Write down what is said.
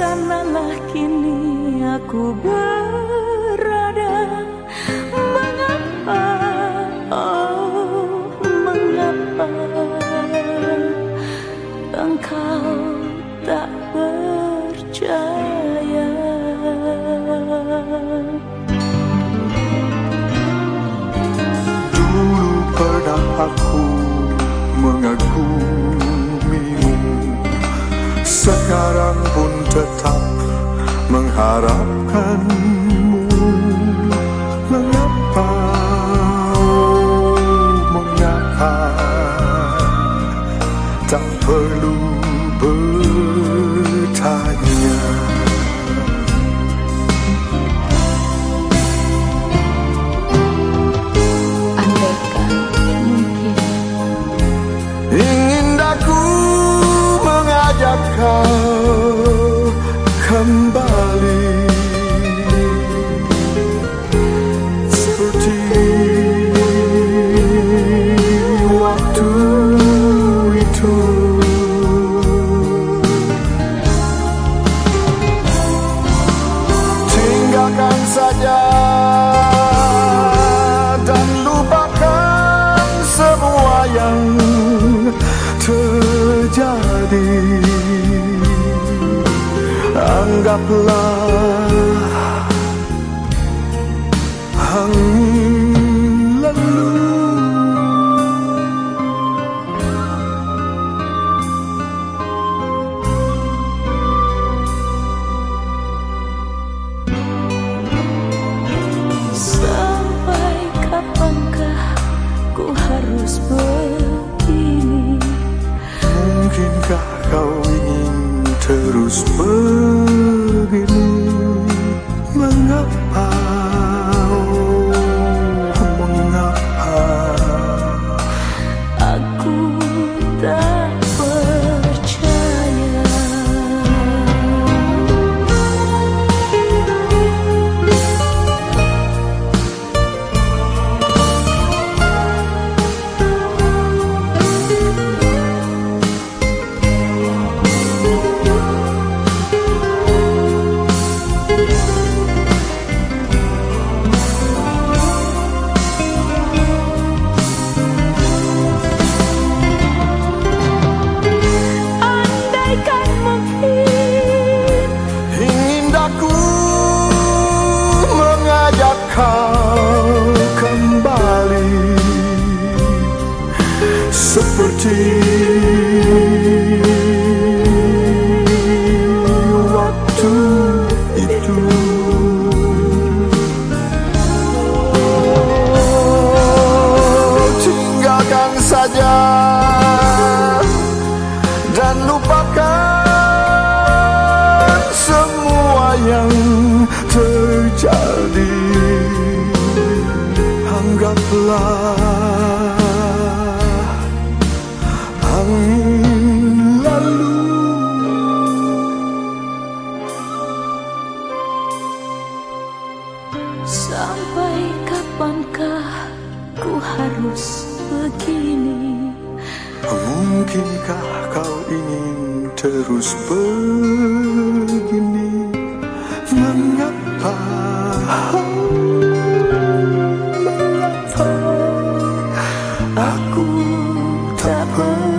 sanalah kini aku berada Mengapa, oh mengapa Engkau tak percaya tetap mengharapkanmu. Mengapa, mengapa Tak perlu bertanya. Andaikan mungkin. Ingin aku mengajak kau saja dan lupakan semua yang terjadi. Anggaplah kembali. Seperti kapankah ku harus begini? Mungkinkah kau ingin terus begini? Mengapa? Mengapa Aku tak percaya